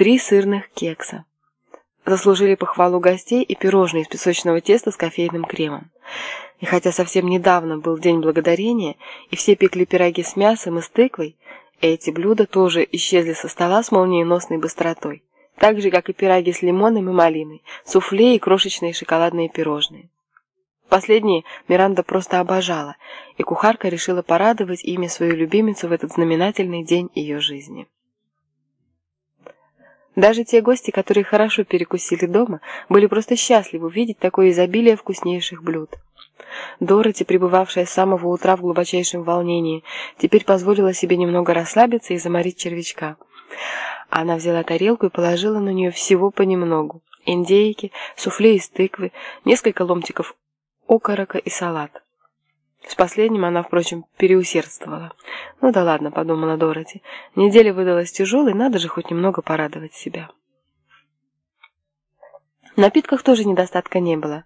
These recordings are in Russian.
три сырных кекса. Заслужили похвалу гостей и пирожные из песочного теста с кофейным кремом. И хотя совсем недавно был День Благодарения, и все пекли пироги с мясом и с тыквой, эти блюда тоже исчезли со стола с молниеносной быстротой, так же, как и пироги с лимоном и малиной, суфле и крошечные шоколадные пирожные. Последние Миранда просто обожала, и кухарка решила порадовать ими свою любимицу в этот знаменательный день ее жизни. Даже те гости, которые хорошо перекусили дома, были просто счастливы увидеть такое изобилие вкуснейших блюд. Дороти, пребывавшая с самого утра в глубочайшем волнении, теперь позволила себе немного расслабиться и заморить червячка. Она взяла тарелку и положила на нее всего понемногу. Индейки, суфле из тыквы, несколько ломтиков окорока и салат. С последним она, впрочем, переусердствовала. «Ну да ладно», — подумала Дороти. «Неделя выдалась тяжелой, надо же хоть немного порадовать себя». В напитках тоже недостатка не было,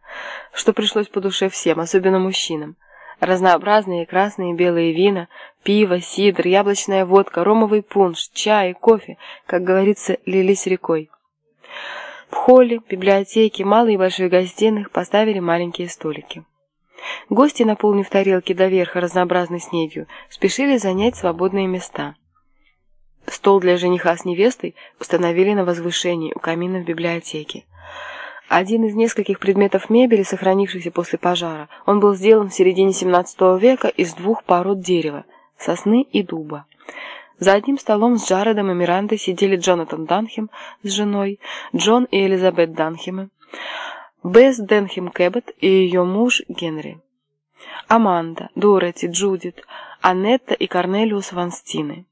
что пришлось по душе всем, особенно мужчинам. Разнообразные красные и белые вина, пиво, сидр, яблочная водка, ромовый пунш, чай кофе, как говорится, лились рекой. В холле, библиотеке, малой и большой гостиных поставили маленькие столики. Гости, наполнив тарелки до верха разнообразной снедью, спешили занять свободные места. Стол для жениха с невестой установили на возвышении у камина в библиотеке. Один из нескольких предметов мебели, сохранившихся после пожара, он был сделан в середине XVII века из двух пород дерева – сосны и дуба. За одним столом с Джаредом и Мирандой сидели Джонатан Данхем с женой, Джон и Элизабет Данхемы, Бесс Денхем Кэббет и ее муж Генри, Аманда, Дороти, Джудит, Анетта и Корнелиус Ванстины.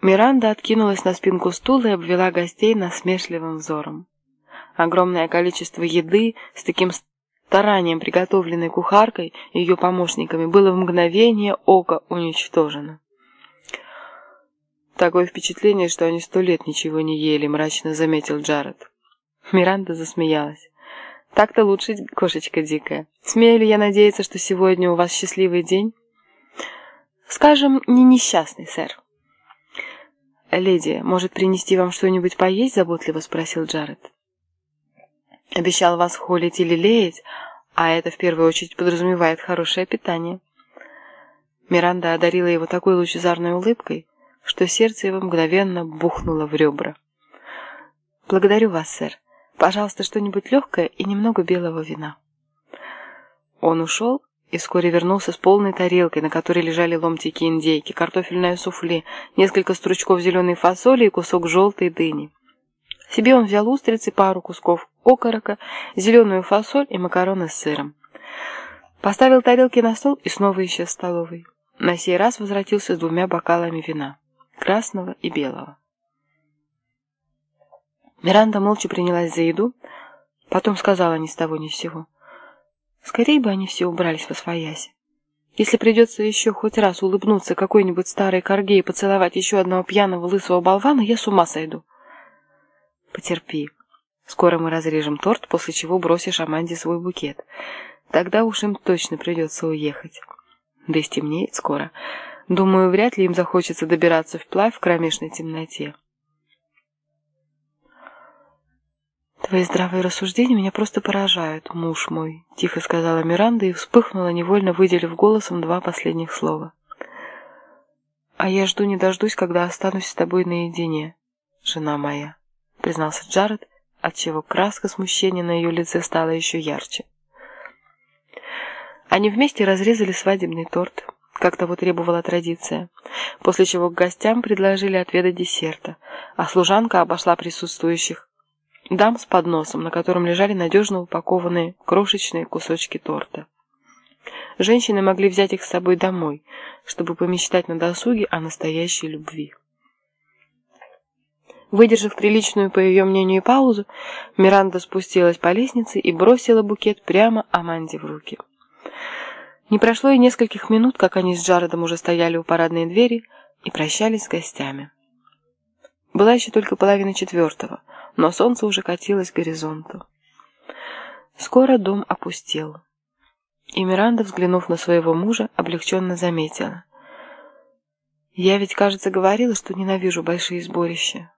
Миранда откинулась на спинку стула и обвела гостей насмешливым взором. Огромное количество еды с таким старанием приготовленной кухаркой и ее помощниками было в мгновение ока уничтожено. Такое впечатление, что они сто лет ничего не ели, мрачно заметил Джаред. Миранда засмеялась. Так-то лучше, кошечка дикая. Смею ли я надеяться, что сегодня у вас счастливый день? Скажем, не несчастный, сэр. «Леди, может принести вам что-нибудь поесть?» – заботливо спросил Джаред. Обещал вас холить или леять, а это в первую очередь подразумевает хорошее питание. Миранда одарила его такой лучезарной улыбкой, что сердце его мгновенно бухнуло в ребра. «Благодарю вас, сэр. Пожалуйста, что-нибудь легкое и немного белого вина». Он ушел и вскоре вернулся с полной тарелкой, на которой лежали ломтики индейки, картофельное суфле, несколько стручков зеленой фасоли и кусок желтой дыни. Себе он взял устрицы, пару кусков окорока, зеленую фасоль и макароны с сыром. Поставил тарелки на стол и снова исчез в столовой. На сей раз возвратился с двумя бокалами вина, красного и белого. Миранда молча принялась за еду, потом сказала ни с того ни с сего. Скорее бы они все убрались во свояси. Если придется еще хоть раз улыбнуться какой-нибудь старой корге и поцеловать еще одного пьяного лысого болвана, я с ума сойду. Потерпи. Скоро мы разрежем торт, после чего бросишь Аманде свой букет. Тогда уж им точно придется уехать. Да и стемнеет скоро. Думаю, вряд ли им захочется добираться вплавь в кромешной темноте. «Твои здравые рассуждения меня просто поражают, муж мой», — тихо сказала Миранда и вспыхнула, невольно выделив голосом два последних слова. «А я жду не дождусь, когда останусь с тобой наедине, жена моя» признался Джаред, отчего краска смущения на ее лице стала еще ярче. Они вместе разрезали свадебный торт, как того требовала традиция, после чего к гостям предложили отведать десерта, а служанка обошла присутствующих дам с подносом, на котором лежали надежно упакованные крошечные кусочки торта. Женщины могли взять их с собой домой, чтобы помечтать на досуге о настоящей любви. Выдержав приличную, по ее мнению, паузу, Миранда спустилась по лестнице и бросила букет прямо Аманде в руки. Не прошло и нескольких минут, как они с Джаредом уже стояли у парадной двери и прощались с гостями. Была еще только половина четвертого, но солнце уже катилось к горизонту. Скоро дом опустел. И Миранда, взглянув на своего мужа, облегченно заметила. «Я ведь, кажется, говорила, что ненавижу большие сборища.